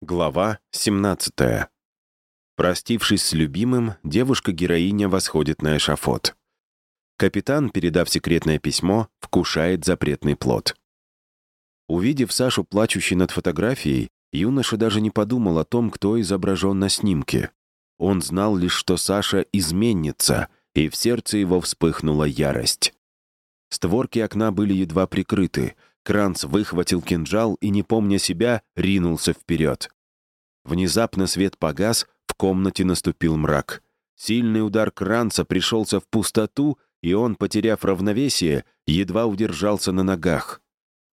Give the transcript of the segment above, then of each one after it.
Глава 17. Простившись с любимым, девушка-героиня восходит на эшафот. Капитан, передав секретное письмо, вкушает запретный плод. Увидев Сашу, плачущей над фотографией, юноша даже не подумал о том, кто изображен на снимке. Он знал лишь, что Саша изменится, и в сердце его вспыхнула ярость. Створки окна были едва прикрыты — Кранц выхватил кинжал и, не помня себя, ринулся вперед. Внезапно свет погас, в комнате наступил мрак. Сильный удар Кранца пришелся в пустоту, и он, потеряв равновесие, едва удержался на ногах.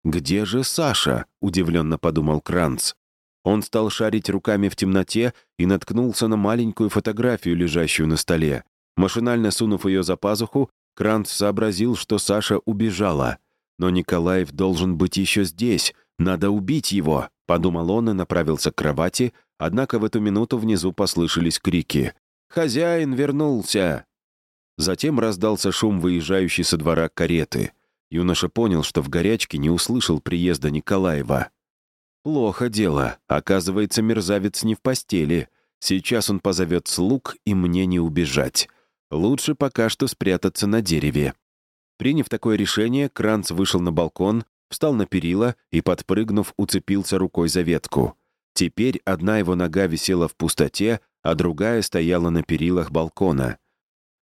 «Где же Саша?» — удивленно подумал Кранц. Он стал шарить руками в темноте и наткнулся на маленькую фотографию, лежащую на столе. Машинально сунув ее за пазуху, Кранц сообразил, что Саша убежала — но Николаев должен быть еще здесь. Надо убить его, подумал он и направился к кровати, однако в эту минуту внизу послышались крики. «Хозяин вернулся!» Затем раздался шум выезжающей со двора кареты. Юноша понял, что в горячке не услышал приезда Николаева. «Плохо дело. Оказывается, мерзавец не в постели. Сейчас он позовет слуг, и мне не убежать. Лучше пока что спрятаться на дереве. Приняв такое решение, Кранц вышел на балкон, встал на перила и, подпрыгнув, уцепился рукой за ветку. Теперь одна его нога висела в пустоте, а другая стояла на перилах балкона.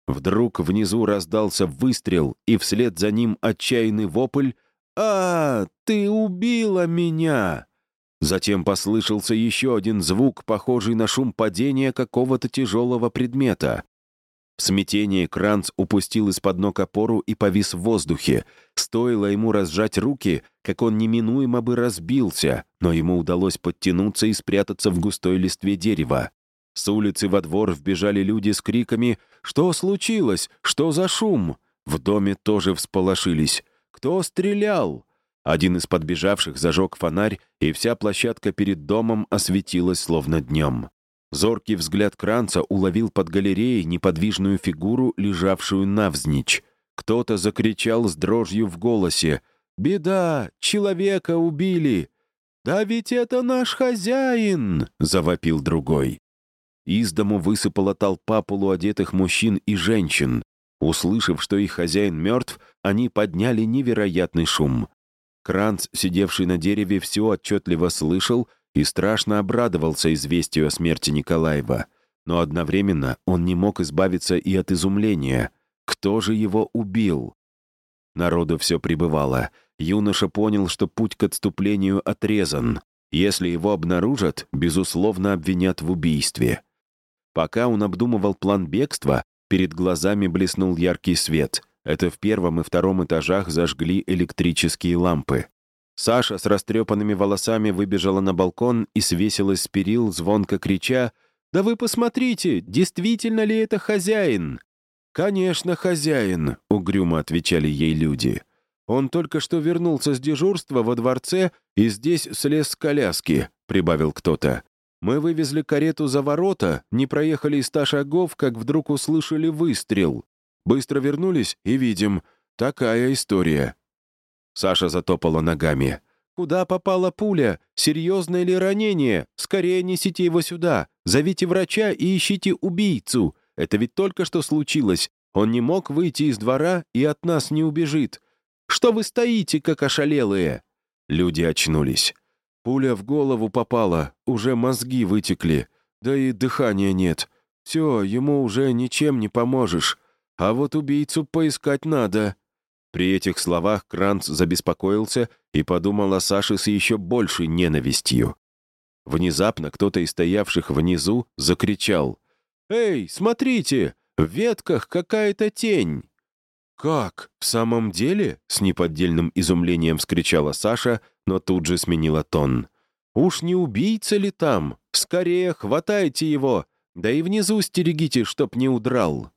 Вдруг внизу раздался выстрел, и вслед за ним отчаянный вопль «А, ты убила меня!» Затем послышался еще один звук, похожий на шум падения какого-то тяжелого предмета. В смятении Кранц упустил из-под ног опору и повис в воздухе. Стоило ему разжать руки, как он неминуемо бы разбился, но ему удалось подтянуться и спрятаться в густой листве дерева. С улицы во двор вбежали люди с криками «Что случилось? Что за шум?» В доме тоже всполошились. «Кто стрелял?» Один из подбежавших зажег фонарь, и вся площадка перед домом осветилась словно днем. Зоркий взгляд Кранца уловил под галереей неподвижную фигуру, лежавшую навзничь. Кто-то закричал с дрожью в голосе. «Беда! Человека убили!» «Да ведь это наш хозяин!» — завопил другой. Из дому высыпала толпа полуодетых мужчин и женщин. Услышав, что их хозяин мертв, они подняли невероятный шум. Кранц, сидевший на дереве, все отчетливо слышал и страшно обрадовался известию о смерти Николаева, но одновременно он не мог избавиться и от изумления. Кто же его убил? Народу все прибывало. Юноша понял, что путь к отступлению отрезан. Если его обнаружат, безусловно, обвинят в убийстве. Пока он обдумывал план бегства, перед глазами блеснул яркий свет. Это в первом и втором этажах зажгли электрические лампы. Саша с растрепанными волосами выбежала на балкон и свесилась с перил, звонко крича «Да вы посмотрите, действительно ли это хозяин?» «Конечно, хозяин», — угрюмо отвечали ей люди. «Он только что вернулся с дежурства во дворце и здесь слез с коляски», — прибавил кто-то. «Мы вывезли карету за ворота, не проехали ста шагов, как вдруг услышали выстрел. Быстро вернулись и видим. Такая история». Саша затопала ногами. «Куда попала пуля? Серьезное ли ранение? Скорее несите его сюда. Зовите врача и ищите убийцу. Это ведь только что случилось. Он не мог выйти из двора и от нас не убежит. Что вы стоите, как ошалелые?» Люди очнулись. Пуля в голову попала, уже мозги вытекли. Да и дыхания нет. Все, ему уже ничем не поможешь. А вот убийцу поискать надо. При этих словах Кранц забеспокоился и подумал о Саше с еще большей ненавистью. Внезапно кто-то из стоявших внизу закричал. «Эй, смотрите! В ветках какая-то тень!» «Как? В самом деле?» — с неподдельным изумлением вскричала Саша, но тут же сменила тон. «Уж не убийца ли там? Скорее хватайте его! Да и внизу стерегите, чтоб не удрал!»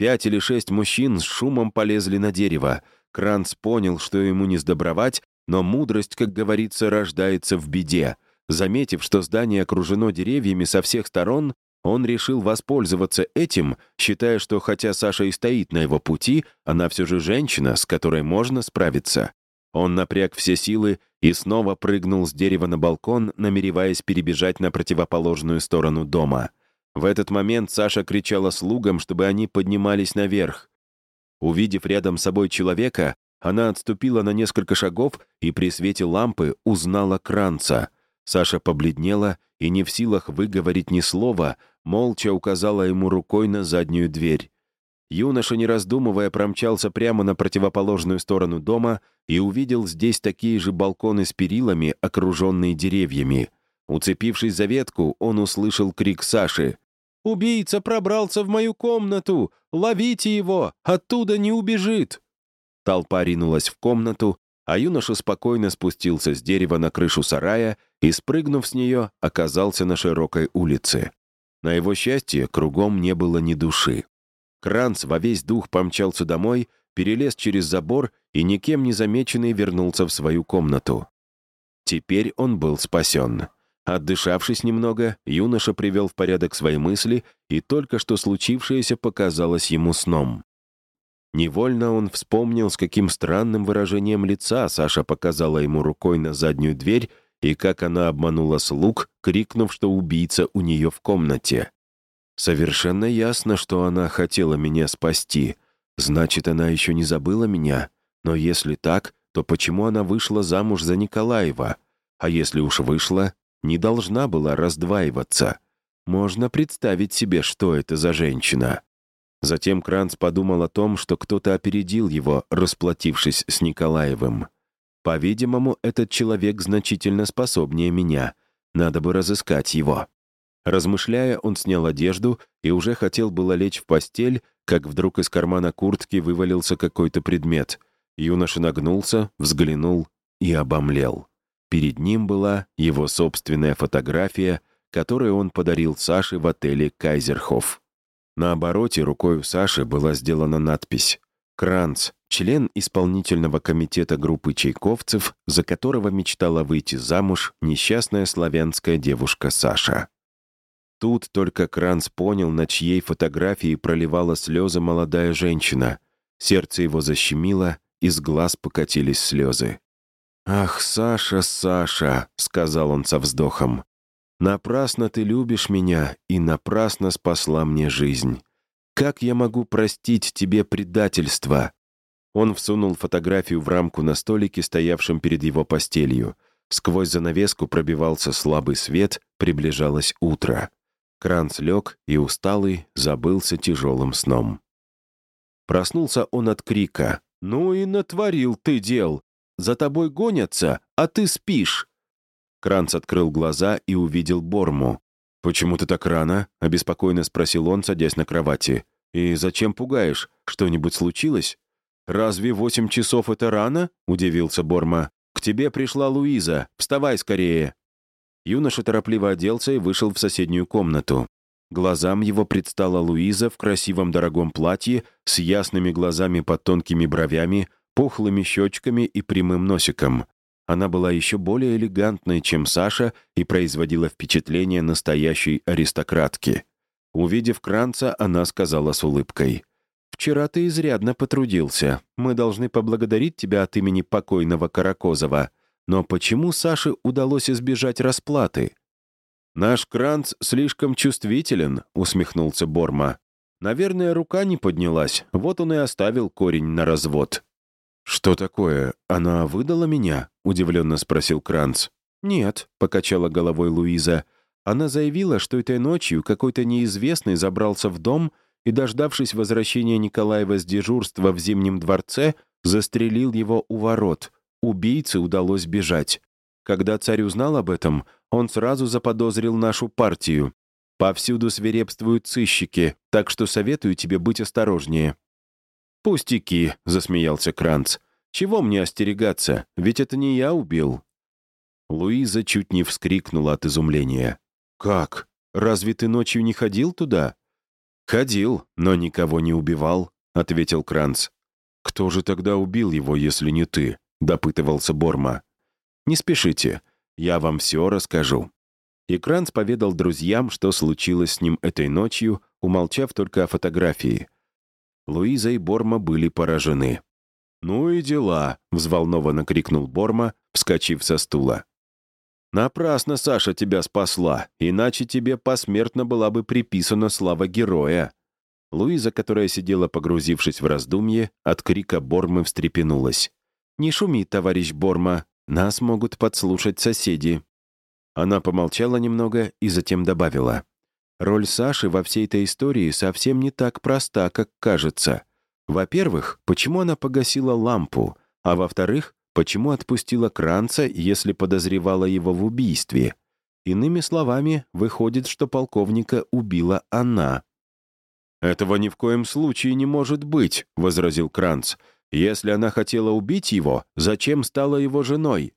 Пять или шесть мужчин с шумом полезли на дерево. Кранц понял, что ему не сдобровать, но мудрость, как говорится, рождается в беде. Заметив, что здание окружено деревьями со всех сторон, он решил воспользоваться этим, считая, что хотя Саша и стоит на его пути, она все же женщина, с которой можно справиться. Он напряг все силы и снова прыгнул с дерева на балкон, намереваясь перебежать на противоположную сторону дома. В этот момент Саша кричала слугам, чтобы они поднимались наверх. Увидев рядом с собой человека, она отступила на несколько шагов и при свете лампы узнала Кранца. Саша побледнела и, не в силах выговорить ни слова, молча указала ему рукой на заднюю дверь. Юноша, не раздумывая, промчался прямо на противоположную сторону дома и увидел здесь такие же балконы с перилами, окруженные деревьями. Уцепившись за ветку, он услышал крик Саши. «Убийца пробрался в мою комнату! Ловите его! Оттуда не убежит!» Толпа ринулась в комнату, а юноша спокойно спустился с дерева на крышу сарая и, спрыгнув с нее, оказался на широкой улице. На его счастье кругом не было ни души. Кранц во весь дух помчался домой, перелез через забор и, никем не замеченный, вернулся в свою комнату. Теперь он был спасен. Отдышавшись немного, юноша привел в порядок свои мысли, и только что случившееся показалось ему сном. Невольно он вспомнил, с каким странным выражением лица Саша показала ему рукой на заднюю дверь и как она обманула слуг, крикнув, что убийца у нее в комнате. Совершенно ясно, что она хотела меня спасти. Значит, она еще не забыла меня. Но если так, то почему она вышла замуж за Николаева? А если уж вышла, не должна была раздваиваться. Можно представить себе, что это за женщина. Затем Кранц подумал о том, что кто-то опередил его, расплатившись с Николаевым. По-видимому, этот человек значительно способнее меня. Надо бы разыскать его. Размышляя, он снял одежду и уже хотел было лечь в постель, как вдруг из кармана куртки вывалился какой-то предмет. Юноша нагнулся, взглянул и обомлел. Перед ним была его собственная фотография, которую он подарил Саше в отеле «Кайзерхоф». На обороте рукой у Саши была сделана надпись «Кранц, член исполнительного комитета группы чайковцев, за которого мечтала выйти замуж несчастная славянская девушка Саша». Тут только Кранц понял, на чьей фотографии проливала слезы молодая женщина. Сердце его защемило, из глаз покатились слезы. «Ах, Саша, Саша!» — сказал он со вздохом. «Напрасно ты любишь меня и напрасно спасла мне жизнь. Как я могу простить тебе предательство?» Он всунул фотографию в рамку на столике, стоявшем перед его постелью. Сквозь занавеску пробивался слабый свет, приближалось утро. Кранц лег и, усталый, забылся тяжелым сном. Проснулся он от крика. «Ну и натворил ты дел! За тобой гонятся, а ты спишь!» Кранц открыл глаза и увидел Борму. «Почему ты так рано?» — обеспокоенно спросил он, садясь на кровати. «И зачем пугаешь? Что-нибудь случилось?» «Разве восемь часов — это рано?» — удивился Борма. «К тебе пришла Луиза. Вставай скорее!» Юноша торопливо оделся и вышел в соседнюю комнату. Глазам его предстала Луиза в красивом дорогом платье с ясными глазами под тонкими бровями, пухлыми щечками и прямым носиком. Она была еще более элегантной, чем Саша, и производила впечатление настоящей аристократки. Увидев Кранца, она сказала с улыбкой. «Вчера ты изрядно потрудился. Мы должны поблагодарить тебя от имени покойного Каракозова. Но почему Саше удалось избежать расплаты?» «Наш Кранц слишком чувствителен», — усмехнулся Борма. «Наверное, рука не поднялась, вот он и оставил корень на развод». «Что такое? Она выдала меня?» — удивленно спросил Кранц. «Нет», — покачала головой Луиза. Она заявила, что этой ночью какой-то неизвестный забрался в дом и, дождавшись возвращения Николаева с дежурства в Зимнем дворце, застрелил его у ворот. Убийце удалось бежать. Когда царь узнал об этом, он сразу заподозрил нашу партию. Повсюду свирепствуют сыщики, так что советую тебе быть осторожнее. «Пустяки», — засмеялся Кранц. «Чего мне остерегаться? Ведь это не я убил». Луиза чуть не вскрикнула от изумления. «Как? Разве ты ночью не ходил туда?» «Ходил, но никого не убивал», — ответил Кранц. «Кто же тогда убил его, если не ты?» — допытывался Борма. «Не спешите, я вам все расскажу». И Кранц поведал друзьям, что случилось с ним этой ночью, умолчав только о фотографии — Луиза и Борма были поражены. «Ну и дела», — взволнованно крикнул Борма, вскочив со стула. «Напрасно Саша тебя спасла, иначе тебе посмертно была бы приписана слава героя». Луиза, которая сидела погрузившись в раздумье, от крика Бормы встрепенулась. «Не шуми, товарищ Борма, нас могут подслушать соседи». Она помолчала немного и затем добавила. «Роль Саши во всей этой истории совсем не так проста, как кажется. Во-первых, почему она погасила лампу, а во-вторых, почему отпустила Кранца, если подозревала его в убийстве. Иными словами, выходит, что полковника убила она. «Этого ни в коем случае не может быть», — возразил Кранц. «Если она хотела убить его, зачем стала его женой?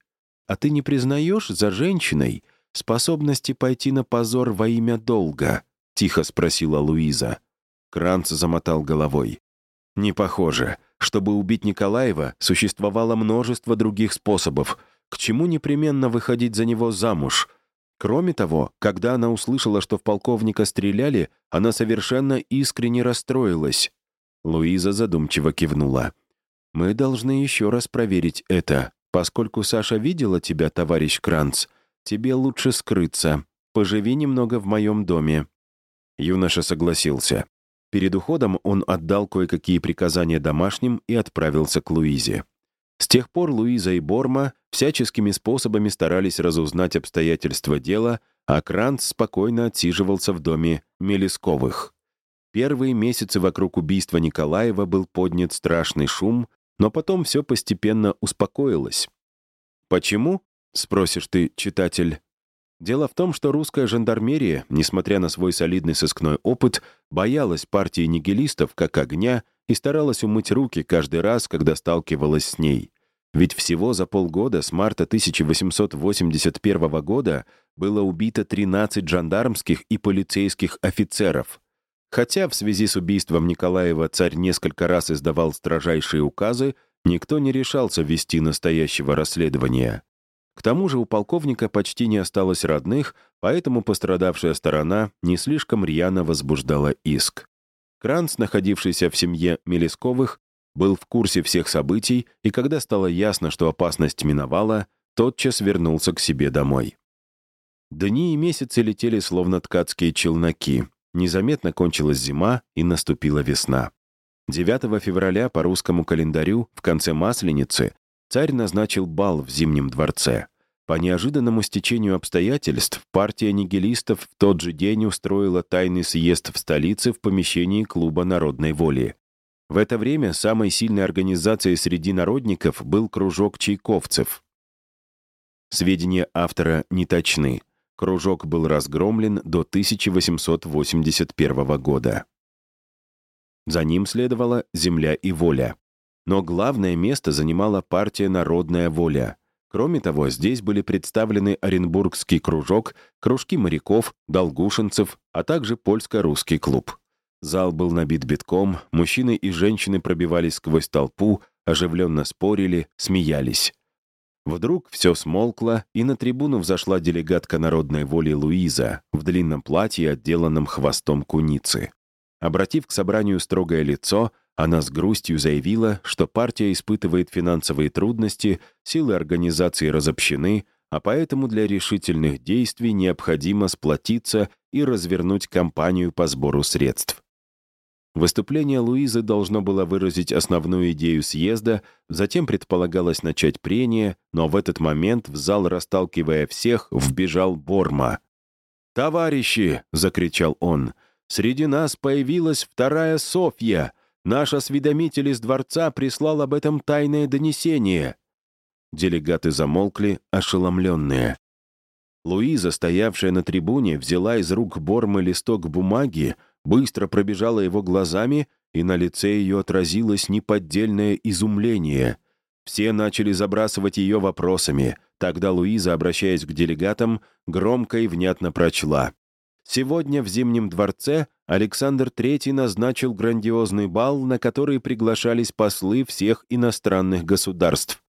А ты не признаешь за женщиной способности пойти на позор во имя долга?» — тихо спросила Луиза. Кранц замотал головой. «Не похоже. Чтобы убить Николаева, существовало множество других способов. К чему непременно выходить за него замуж? Кроме того, когда она услышала, что в полковника стреляли, она совершенно искренне расстроилась. Луиза задумчиво кивнула. «Мы должны еще раз проверить это. Поскольку Саша видела тебя, товарищ Кранц, тебе лучше скрыться. Поживи немного в моем доме». Юноша согласился. Перед уходом он отдал кое-какие приказания домашним и отправился к Луизе. С тех пор Луиза и Борма всяческими способами старались разузнать обстоятельства дела, а Кранц спокойно отсиживался в доме Мелесковых. Первые месяцы вокруг убийства Николаева был поднят страшный шум, но потом все постепенно успокоилось. «Почему?» — спросишь ты, читатель. Дело в том, что русская жандармерия, несмотря на свой солидный сыскной опыт, боялась партии нигилистов как огня и старалась умыть руки каждый раз, когда сталкивалась с ней. Ведь всего за полгода с марта 1881 года было убито 13 жандармских и полицейских офицеров. Хотя в связи с убийством Николаева царь несколько раз издавал строжайшие указы, никто не решался вести настоящего расследования. К тому же у полковника почти не осталось родных, поэтому пострадавшая сторона не слишком рьяно возбуждала иск. Кранц, находившийся в семье Мелесковых, был в курсе всех событий, и когда стало ясно, что опасность миновала, тотчас вернулся к себе домой. Дни и месяцы летели словно ткацкие челноки. Незаметно кончилась зима, и наступила весна. 9 февраля по русскому календарю, в конце Масленицы, царь назначил бал в Зимнем дворце. По неожиданному стечению обстоятельств партия нигилистов в тот же день устроила тайный съезд в столице в помещении Клуба народной воли. В это время самой сильной организацией среди народников был кружок чайковцев. Сведения автора не точны. Кружок был разгромлен до 1881 года. За ним следовала «Земля и воля». Но главное место занимала партия «Народная воля». Кроме того, здесь были представлены Оренбургский кружок, кружки моряков, долгушинцев, а также польско-русский клуб. Зал был набит битком, мужчины и женщины пробивались сквозь толпу, оживленно спорили, смеялись. Вдруг все смолкло, и на трибуну взошла делегатка народной воли Луиза в длинном платье, отделанном хвостом куницы. Обратив к собранию строгое лицо, она с грустью заявила, что партия испытывает финансовые трудности, силы организации разобщены, а поэтому для решительных действий необходимо сплотиться и развернуть кампанию по сбору средств. Выступление Луизы должно было выразить основную идею съезда, затем предполагалось начать прение, но в этот момент в зал, расталкивая всех, вбежал Борма. «Товарищи!» — закричал он. «Среди нас появилась вторая Софья!» Наш осведомитель из дворца прислал об этом тайное донесение». Делегаты замолкли, ошеломленные. Луиза, стоявшая на трибуне, взяла из рук Бормы листок бумаги, быстро пробежала его глазами, и на лице ее отразилось неподдельное изумление. Все начали забрасывать ее вопросами. Тогда Луиза, обращаясь к делегатам, громко и внятно прочла. Сегодня в Зимнем дворце Александр III назначил грандиозный бал, на который приглашались послы всех иностранных государств.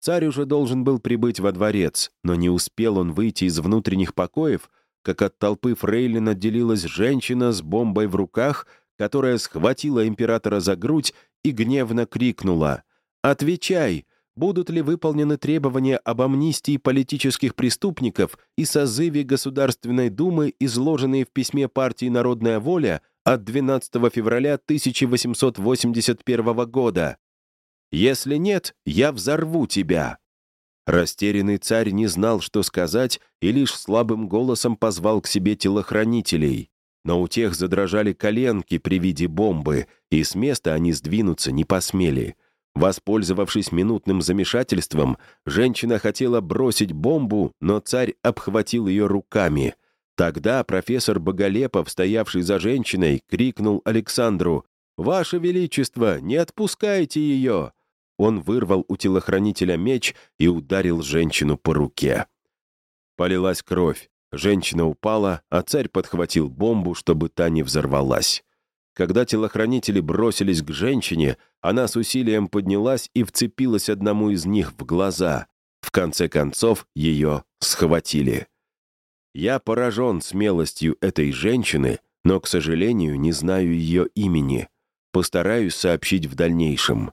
Царь уже должен был прибыть во дворец, но не успел он выйти из внутренних покоев, как от толпы фрейлин отделилась женщина с бомбой в руках, которая схватила императора за грудь и гневно крикнула Отвечай, будут ли выполнены требования об амнистии политических преступников и созыве Государственной Думы, изложенные в письме партии «Народная воля» от 12 февраля 1881 года? Если нет, я взорву тебя». Растерянный царь не знал, что сказать, и лишь слабым голосом позвал к себе телохранителей. Но у тех задрожали коленки при виде бомбы, и с места они сдвинуться не посмели. Воспользовавшись минутным замешательством, женщина хотела бросить бомбу, но царь обхватил ее руками. Тогда профессор Боголепов, стоявший за женщиной, крикнул Александру «Ваше Величество, не отпускайте ее!» Он вырвал у телохранителя меч и ударил женщину по руке. Полилась кровь. Женщина упала, а царь подхватил бомбу, чтобы та не взорвалась. Когда телохранители бросились к женщине, она с усилием поднялась и вцепилась одному из них в глаза. В конце концов, ее схватили. Я поражен смелостью этой женщины, но, к сожалению, не знаю ее имени. Постараюсь сообщить в дальнейшем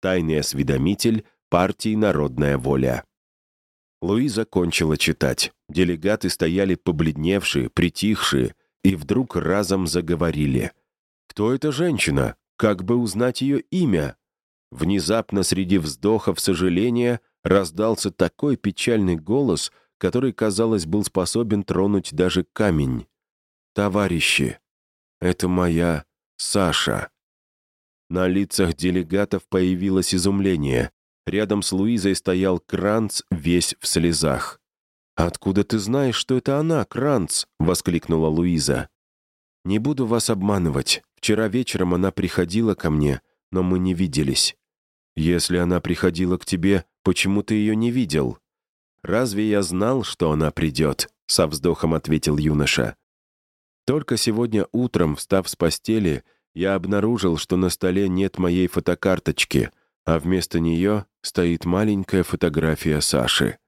тайный осведомитель партии «Народная воля». Луиза кончила читать. Делегаты стояли побледневшие, притихшие, и вдруг разом заговорили. «Кто эта женщина? Как бы узнать ее имя?» Внезапно среди вздохов сожаления раздался такой печальный голос, который, казалось, был способен тронуть даже камень. «Товарищи, это моя Саша». На лицах делегатов появилось изумление. Рядом с Луизой стоял Кранц, весь в слезах. «Откуда ты знаешь, что это она, Кранц?» — воскликнула Луиза. «Не буду вас обманывать. Вчера вечером она приходила ко мне, но мы не виделись. Если она приходила к тебе, почему ты ее не видел?» «Разве я знал, что она придет?» — со вздохом ответил юноша. Только сегодня утром, встав с постели, я обнаружил, что на столе нет моей фотокарточки, а вместо нее стоит маленькая фотография Саши.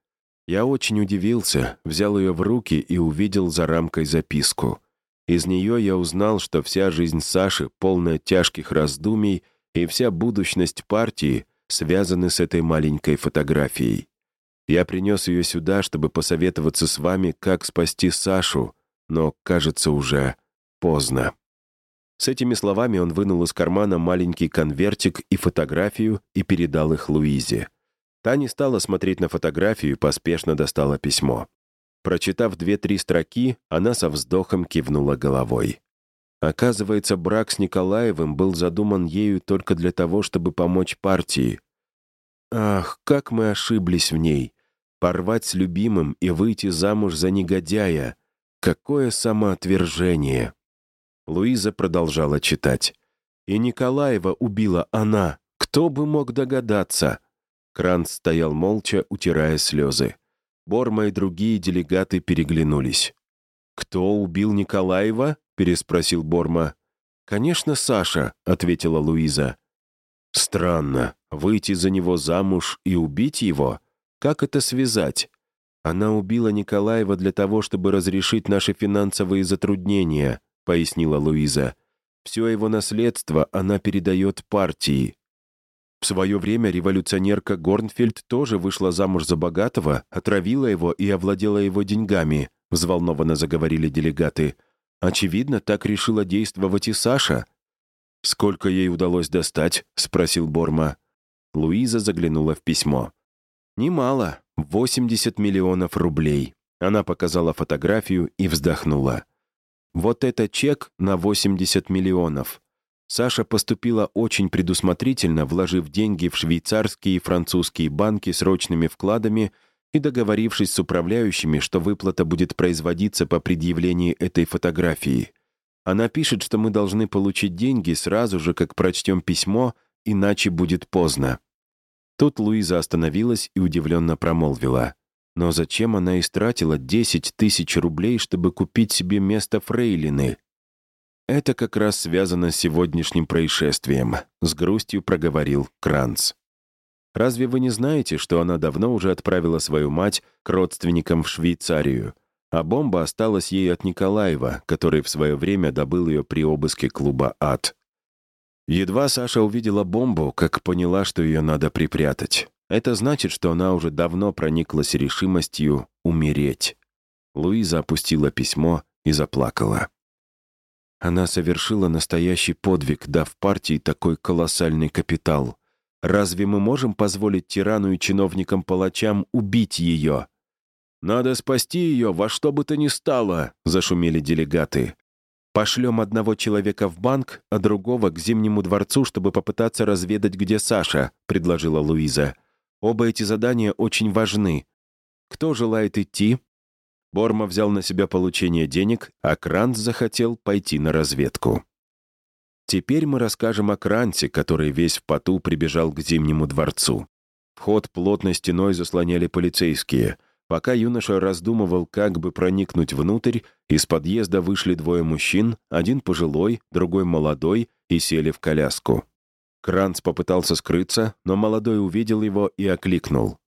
Я очень удивился, взял ее в руки и увидел за рамкой записку. Из нее я узнал, что вся жизнь Саши, полная тяжких раздумий, и вся будущность партии связаны с этой маленькой фотографией. Я принес ее сюда, чтобы посоветоваться с вами, как спасти Сашу, но, кажется, уже поздно. С этими словами он вынул из кармана маленький конвертик и фотографию и передал их Луизе. Та не стала смотреть на фотографию и поспешно достала письмо. Прочитав две-три строки, она со вздохом кивнула головой. Оказывается, брак с Николаевым был задуман ею только для того, чтобы помочь партии. Ах, как мы ошиблись в ней! Порвать с любимым и выйти замуж за негодяя! Какое самоотвержение! Луиза продолжала читать. «И Николаева убила она. Кто бы мог догадаться?» Кранц стоял молча, утирая слезы. Борма и другие делегаты переглянулись. «Кто убил Николаева?» — переспросил Борма. «Конечно, Саша», — ответила Луиза. «Странно. Выйти за него замуж и убить его? Как это связать? Она убила Николаева для того, чтобы разрешить наши финансовые затруднения пояснила Луиза. «Все его наследство она передает партии». В свое время революционерка Горнфельд тоже вышла замуж за богатого, отравила его и овладела его деньгами, взволнованно заговорили делегаты. Очевидно, так решила действовать и Саша. «Сколько ей удалось достать?» — спросил Борма. Луиза заглянула в письмо. «Немало. 80 миллионов рублей». Она показала фотографию и вздохнула. Вот это чек на 80 миллионов. Саша поступила очень предусмотрительно, вложив деньги в швейцарские и французские банки срочными вкладами и договорившись с управляющими, что выплата будет производиться по предъявлении этой фотографии. Она пишет, что мы должны получить деньги сразу же, как прочтем письмо, иначе будет поздно. Тут Луиза остановилась и удивленно промолвила. Но зачем она истратила 10 тысяч рублей, чтобы купить себе место фрейлины? Это как раз связано с сегодняшним происшествием, с грустью проговорил Кранц. Разве вы не знаете, что она давно уже отправила свою мать к родственникам в Швейцарию, а бомба осталась ей от Николаева, который в свое время добыл ее при обыске клуба «Ад». Едва Саша увидела бомбу, как поняла, что ее надо припрятать. Это значит, что она уже давно прониклась решимостью умереть. Луиза опустила письмо и заплакала. Она совершила настоящий подвиг, дав партии такой колоссальный капитал. Разве мы можем позволить тирану и чиновникам-палачам убить ее? «Надо спасти ее во что бы то ни стало», — зашумели делегаты. «Пошлем одного человека в банк, а другого к Зимнему дворцу, чтобы попытаться разведать, где Саша», — предложила Луиза. «Оба эти задания очень важны. Кто желает идти?» Борма взял на себя получение денег, а Кранц захотел пойти на разведку. Теперь мы расскажем о Кранце, который весь в поту прибежал к Зимнему дворцу. Вход плотной стеной заслоняли полицейские. Пока юноша раздумывал, как бы проникнуть внутрь, из подъезда вышли двое мужчин, один пожилой, другой молодой, и сели в коляску. Кранц попытался скрыться, но молодой увидел его и окликнул.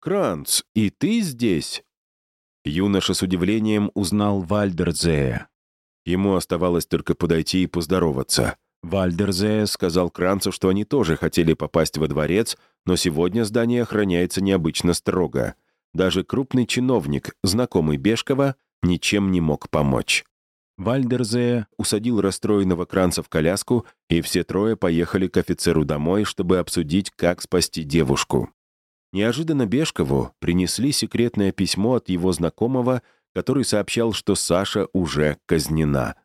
«Кранц, и ты здесь?» Юноша с удивлением узнал Вальдерзея. Ему оставалось только подойти и поздороваться. Вальдерзея сказал Кранцу, что они тоже хотели попасть во дворец, но сегодня здание охраняется необычно строго. Даже крупный чиновник, знакомый Бешкова, ничем не мог помочь. Вальдерзея усадил расстроенного Кранца в коляску, и все трое поехали к офицеру домой, чтобы обсудить, как спасти девушку. Неожиданно Бешкову принесли секретное письмо от его знакомого, который сообщал, что Саша уже казнена.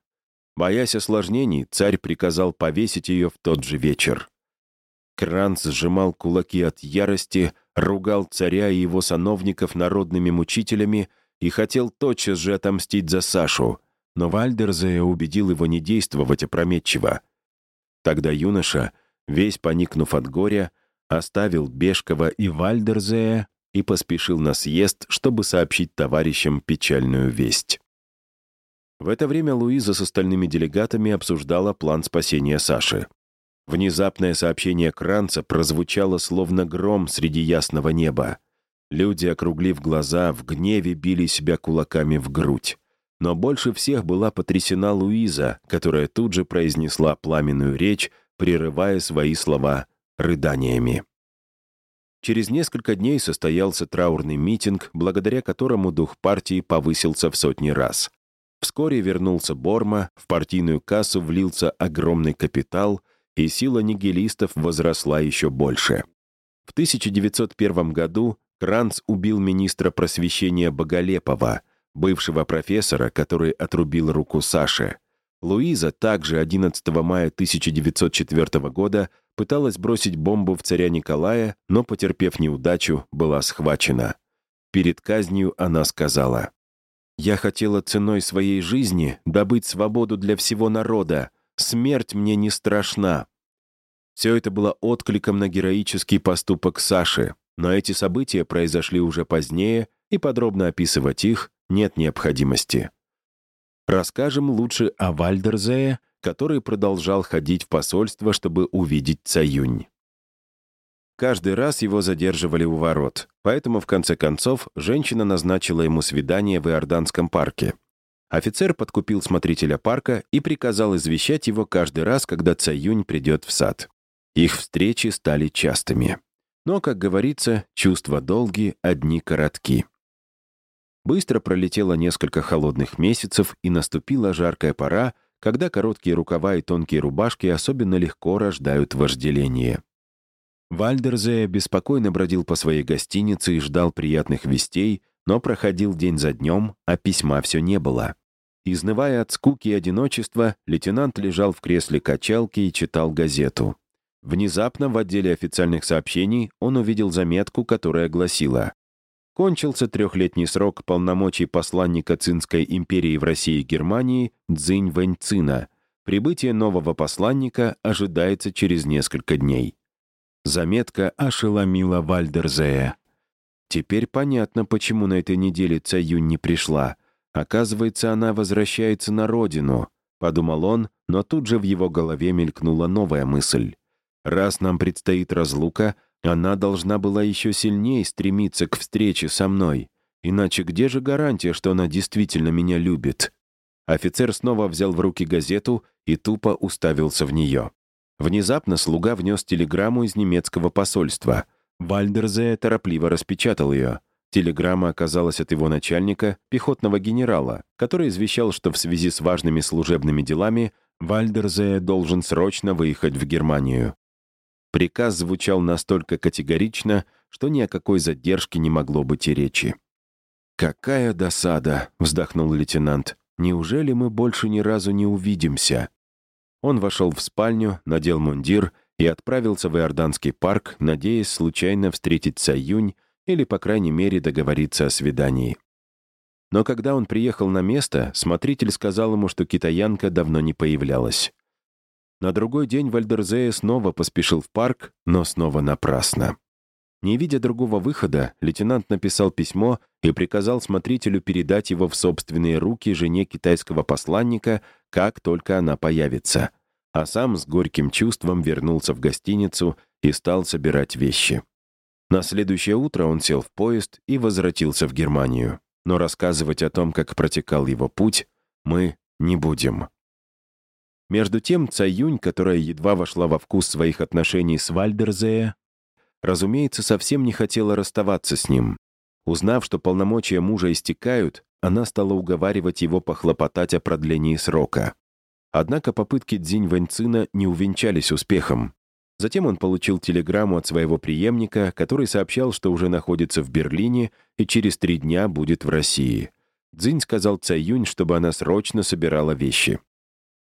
Боясь осложнений, царь приказал повесить ее в тот же вечер. Кранц сжимал кулаки от ярости, ругал царя и его сановников народными мучителями и хотел тотчас же отомстить за Сашу, но Вальдерзе убедил его не действовать опрометчиво. Тогда юноша, весь поникнув от горя, оставил Бешкова и Вальдерзея и поспешил на съезд, чтобы сообщить товарищам печальную весть. В это время Луиза с остальными делегатами обсуждала план спасения Саши. Внезапное сообщение Кранца прозвучало словно гром среди ясного неба. Люди, округлив глаза, в гневе били себя кулаками в грудь. Но больше всех была потрясена Луиза, которая тут же произнесла пламенную речь, прерывая свои слова рыданиями. Через несколько дней состоялся траурный митинг, благодаря которому дух партии повысился в сотни раз. Вскоре вернулся Борма, в партийную кассу влился огромный капитал, и сила нигилистов возросла еще больше. В 1901 году Кранц убил министра просвещения Боголепова, бывшего профессора, который отрубил руку Саше. Луиза также 11 мая 1904 года пыталась бросить бомбу в царя Николая, но, потерпев неудачу, была схвачена. Перед казнью она сказала, «Я хотела ценой своей жизни добыть свободу для всего народа. Смерть мне не страшна». Все это было откликом на героический поступок Саши, но эти события произошли уже позднее, и подробно описывать их нет необходимости. Расскажем лучше о Вальдерзее, который продолжал ходить в посольство, чтобы увидеть Цаюнь. Каждый раз его задерживали у ворот, поэтому, в конце концов, женщина назначила ему свидание в Иорданском парке. Офицер подкупил смотрителя парка и приказал извещать его каждый раз, когда Цаюнь придет в сад. Их встречи стали частыми. Но, как говорится, чувства долги, одни коротки. Быстро пролетело несколько холодных месяцев, и наступила жаркая пора, когда короткие рукава и тонкие рубашки особенно легко рождают вожделение. Вальдерзе беспокойно бродил по своей гостинице и ждал приятных вестей, но проходил день за днем, а письма все не было. Изнывая от скуки и одиночества, лейтенант лежал в кресле качалки и читал газету. Внезапно в отделе официальных сообщений он увидел заметку, которая гласила кончился трехлетний срок полномочий посланника Цинской империи в России и Германии Цзинь Вэньцина. Прибытие нового посланника ожидается через несколько дней. Заметка ошеломила Вальдерзея. Теперь понятно, почему на этой неделе Цаюнь не пришла. Оказывается, она возвращается на родину, подумал он, но тут же в его голове мелькнула новая мысль. Раз нам предстоит разлука, она должна была еще сильнее стремиться к встрече со мной. Иначе где же гарантия, что она действительно меня любит? Офицер снова взял в руки газету и тупо уставился в нее. Внезапно слуга внес телеграмму из немецкого посольства. Вальдерзе торопливо распечатал ее. Телеграмма оказалась от его начальника, пехотного генерала, который извещал, что в связи с важными служебными делами Вальдерзе должен срочно выехать в Германию. Приказ звучал настолько категорично, что ни о какой задержке не могло быть и речи. «Какая досада!» — вздохнул лейтенант. «Неужели мы больше ни разу не увидимся?» Он вошел в спальню, надел мундир и отправился в Иорданский парк, надеясь случайно встретить Саюнь или, по крайней мере, договориться о свидании. Но когда он приехал на место, смотритель сказал ему, что китаянка давно не появлялась. На другой день Вальдерзея снова поспешил в парк, но снова напрасно. Не видя другого выхода, лейтенант написал письмо и приказал смотрителю передать его в собственные руки жене китайского посланника, как только она появится. А сам с горьким чувством вернулся в гостиницу и стал собирать вещи. На следующее утро он сел в поезд и возвратился в Германию. Но рассказывать о том, как протекал его путь, мы не будем. Между тем Цаюнь, которая едва вошла во вкус своих отношений с Вальдерзея, разумеется, совсем не хотела расставаться с ним. Узнав, что полномочия мужа истекают, она стала уговаривать его похлопотать о продлении срока. Однако попытки Дзинь Вэньцина не увенчались успехом. Затем он получил телеграмму от своего преемника, который сообщал, что уже находится в Берлине и через три дня будет в России. Цзинь сказал Цаюнь, чтобы она срочно собирала вещи.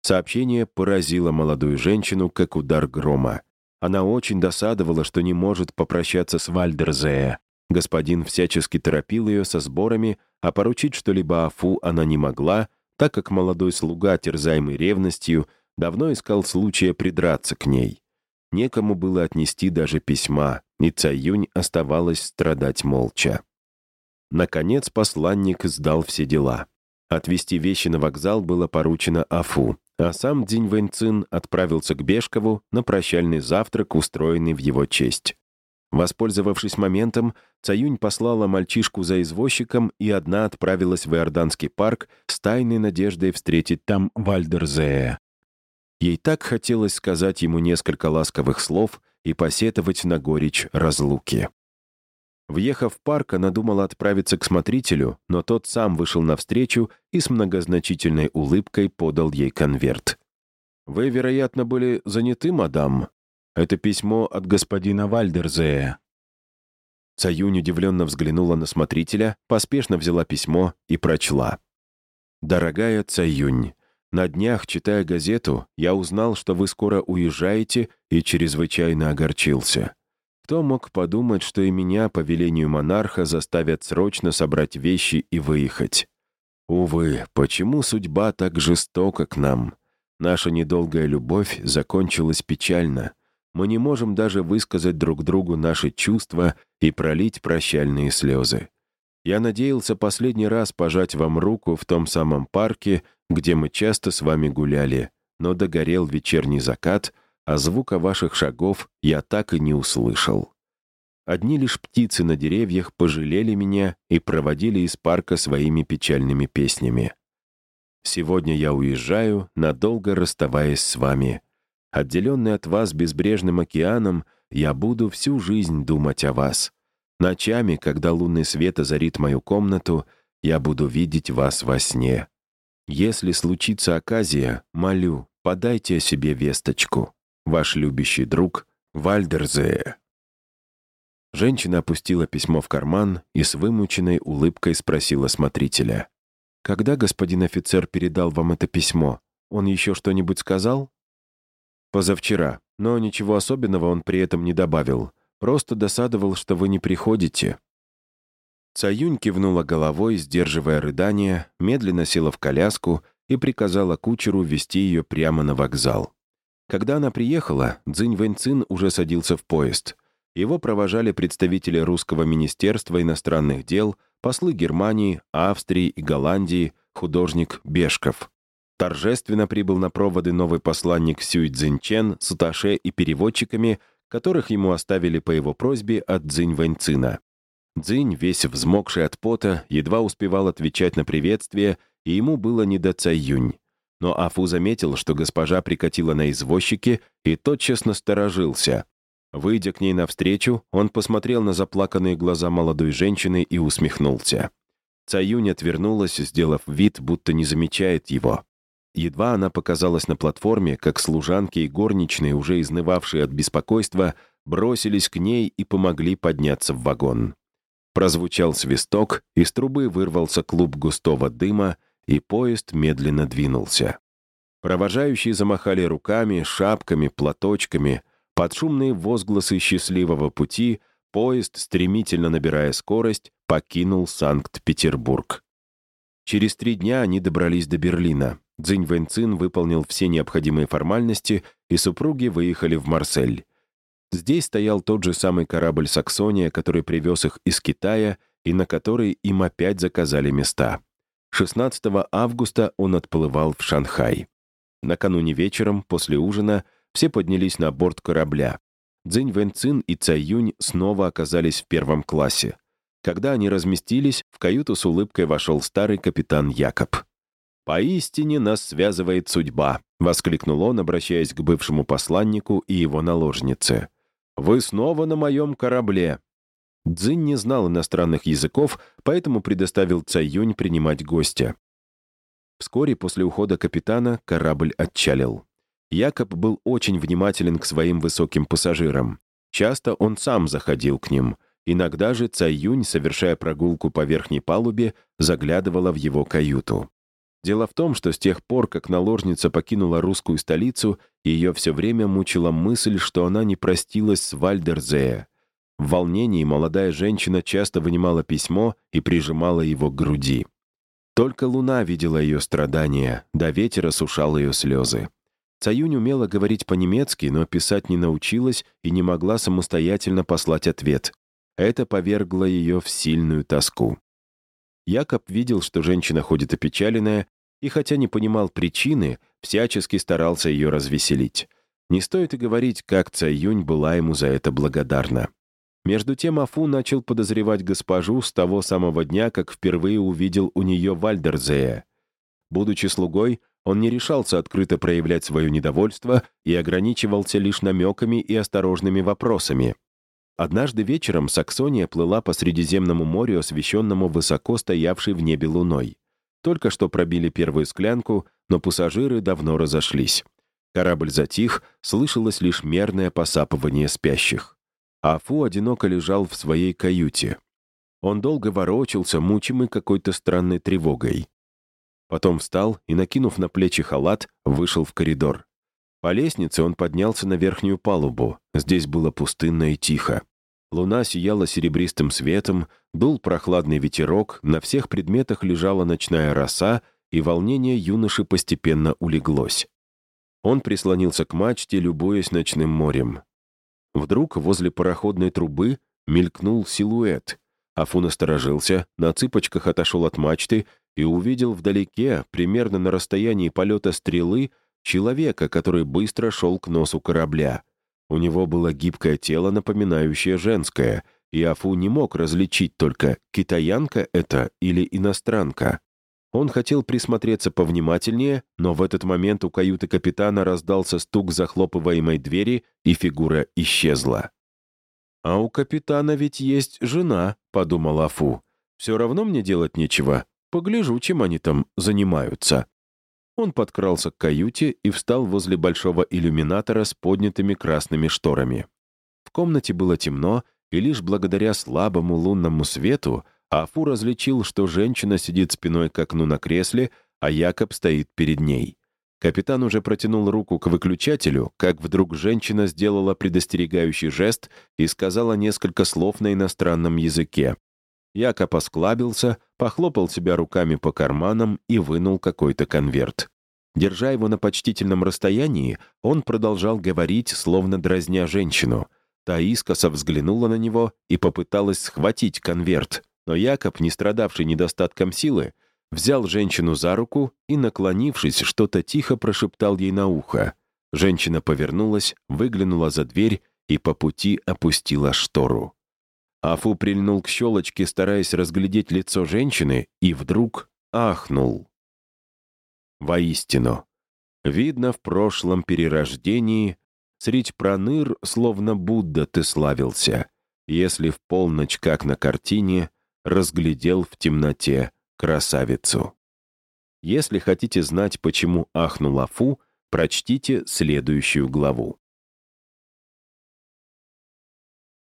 Сообщение поразило молодую женщину, как удар грома. Она очень досадовала, что не может попрощаться с Вальдерзея. Господин всячески торопил ее со сборами, а поручить что-либо Афу она не могла, так как молодой слуга, терзаемый ревностью, давно искал случая придраться к ней. Некому было отнести даже письма, и Цаюнь оставалась страдать молча. Наконец посланник сдал все дела. Отвезти вещи на вокзал было поручено Афу, а сам Динь Вэньцин отправился к Бешкову на прощальный завтрак, устроенный в его честь. Воспользовавшись моментом, Цаюнь послала мальчишку за извозчиком и одна отправилась в Иорданский парк с тайной надеждой встретить там Вальдерзея. Ей так хотелось сказать ему несколько ласковых слов и посетовать на горечь разлуки. Въехав в парк, она думала отправиться к смотрителю, но тот сам вышел навстречу и с многозначительной улыбкой подал ей конверт. «Вы, вероятно, были заняты, мадам? Это письмо от господина Вальдерзея». Цаюнь удивленно взглянула на смотрителя, поспешно взяла письмо и прочла. «Дорогая Цаюнь, на днях, читая газету, я узнал, что вы скоро уезжаете и чрезвычайно огорчился. Кто мог подумать, что и меня по велению монарха заставят срочно собрать вещи и выехать? Увы, почему судьба так жестока к нам? Наша недолгая любовь закончилась печально. Мы не можем даже высказать друг другу наши чувства и пролить прощальные слезы. Я надеялся последний раз пожать вам руку в том самом парке, где мы часто с вами гуляли, но догорел вечерний закат, а звука ваших шагов я так и не услышал. Одни лишь птицы на деревьях пожалели меня и проводили из парка своими печальными песнями. Сегодня я уезжаю, надолго расставаясь с вами. Отделенный от вас безбрежным океаном, я буду всю жизнь думать о вас. Ночами, когда лунный свет озарит мою комнату, я буду видеть вас во сне. Если случится оказия, молю, подайте о себе весточку. Ваш любящий друг Вальдерзее. Женщина опустила письмо в карман и с вымученной улыбкой спросила смотрителя. «Когда господин офицер передал вам это письмо, он еще что-нибудь сказал?» «Позавчера, но ничего особенного он при этом не добавил. Просто досадовал, что вы не приходите. Цаюнь кивнула головой, сдерживая рыдание, медленно села в коляску и приказала кучеру вести ее прямо на вокзал. Когда она приехала, Цзинь Вэньцин уже садился в поезд. Его провожали представители Русского министерства иностранных дел, послы Германии, Австрии и Голландии, художник Бешков. Торжественно прибыл на проводы новый посланник Сюй Цзиньчен с аташе и переводчиками, которых ему оставили по его просьбе от Цзинь Вэньцина. Дзинь, весь взмокший от пота, едва успевал отвечать на приветствие, и ему было не до Цаюнь. Но Афу заметил, что госпожа прикатила на извозчике и тотчас насторожился. Выйдя к ней навстречу, он посмотрел на заплаканные глаза молодой женщины и усмехнулся. Цаюнь отвернулась, сделав вид, будто не замечает его. Едва она показалась на платформе, как служанки и горничные, уже изнывавшие от беспокойства, бросились к ней и помогли подняться в вагон. Прозвучал свисток, из трубы вырвался клуб густого дыма, и поезд медленно двинулся. Провожающие замахали руками, шапками, платочками. Под шумные возгласы счастливого пути поезд, стремительно набирая скорость, покинул Санкт-Петербург. Через три дня они добрались до Берлина. Цзинь Вэньцин выполнил все необходимые формальности, и супруги выехали в Марсель. Здесь стоял тот же самый корабль «Саксония», который привез их из Китая и на который им опять заказали места. 16 августа он отплывал в Шанхай. Накануне вечером, после ужина, все поднялись на борт корабля. Цзинь Вэньцин и Цай Юнь снова оказались в первом классе. Когда они разместились, в каюту с улыбкой вошел старый капитан Якоб. «Поистине нас связывает судьба», — воскликнул он, обращаясь к бывшему посланнику и его наложнице. «Вы снова на моем корабле. Цзинь не знал иностранных языков, поэтому предоставил Цаюнь принимать гостя. Вскоре после ухода капитана корабль отчалил. Якоб был очень внимателен к своим высоким пассажирам. Часто он сам заходил к ним. Иногда же Цаюнь, совершая прогулку по верхней палубе, заглядывала в его каюту. Дело в том, что с тех пор, как наложница покинула русскую столицу, ее все время мучила мысль, что она не простилась с Вальдерзея. В волнении молодая женщина часто вынимала письмо и прижимала его к груди. Только луна видела ее страдания, да ветер осушал ее слезы. Цаюнь умела говорить по-немецки, но писать не научилась и не могла самостоятельно послать ответ. Это повергло ее в сильную тоску. Якоб видел, что женщина ходит опечаленная, и хотя не понимал причины, всячески старался ее развеселить. Не стоит и говорить, как Цаюнь была ему за это благодарна. Между тем Афу начал подозревать госпожу с того самого дня, как впервые увидел у нее Вальдерзея. Будучи слугой, он не решался открыто проявлять свое недовольство и ограничивался лишь намеками и осторожными вопросами. Однажды вечером Саксония плыла по Средиземному морю, освещенному высоко стоявшей в небе луной. Только что пробили первую склянку, но пассажиры давно разошлись. Корабль затих, слышалось лишь мерное посапывание спящих а Фу одиноко лежал в своей каюте. Он долго ворочался, мучимый какой-то странной тревогой. Потом встал и, накинув на плечи халат, вышел в коридор. По лестнице он поднялся на верхнюю палубу. Здесь было пустынно и тихо. Луна сияла серебристым светом, дул прохладный ветерок, на всех предметах лежала ночная роса, и волнение юноши постепенно улеглось. Он прислонился к мачте, любуясь ночным морем. Вдруг возле пароходной трубы мелькнул силуэт. Афу насторожился, на цыпочках отошел от мачты и увидел вдалеке, примерно на расстоянии полета стрелы, человека, который быстро шел к носу корабля. У него было гибкое тело, напоминающее женское, и Афу не мог различить только, китаянка это или иностранка. Он хотел присмотреться повнимательнее, но в этот момент у каюты капитана раздался стук захлопываемой двери, и фигура исчезла. «А у капитана ведь есть жена», — подумал Афу. «Все равно мне делать нечего. Погляжу, чем они там занимаются». Он подкрался к каюте и встал возле большого иллюминатора с поднятыми красными шторами. В комнате было темно, и лишь благодаря слабому лунному свету Афу различил, что женщина сидит спиной к окну на кресле, а Якоб стоит перед ней. Капитан уже протянул руку к выключателю, как вдруг женщина сделала предостерегающий жест и сказала несколько слов на иностранном языке. Якоб осклабился, похлопал себя руками по карманам и вынул какой-то конверт. Держа его на почтительном расстоянии, он продолжал говорить, словно дразня женщину. Та искоса взглянула на него и попыталась схватить конверт но Якоб, не страдавший недостатком силы, взял женщину за руку и, наклонившись, что-то тихо прошептал ей на ухо. Женщина повернулась, выглянула за дверь и по пути опустила штору. Афу прильнул к щелочке, стараясь разглядеть лицо женщины, и вдруг ахнул. Воистину, Видно, в прошлом перерождении средь проныр, словно Будда ты славился, если в полночь, как на картине, разглядел в темноте красавицу. Если хотите знать, почему ахнула Фу, прочтите следующую главу.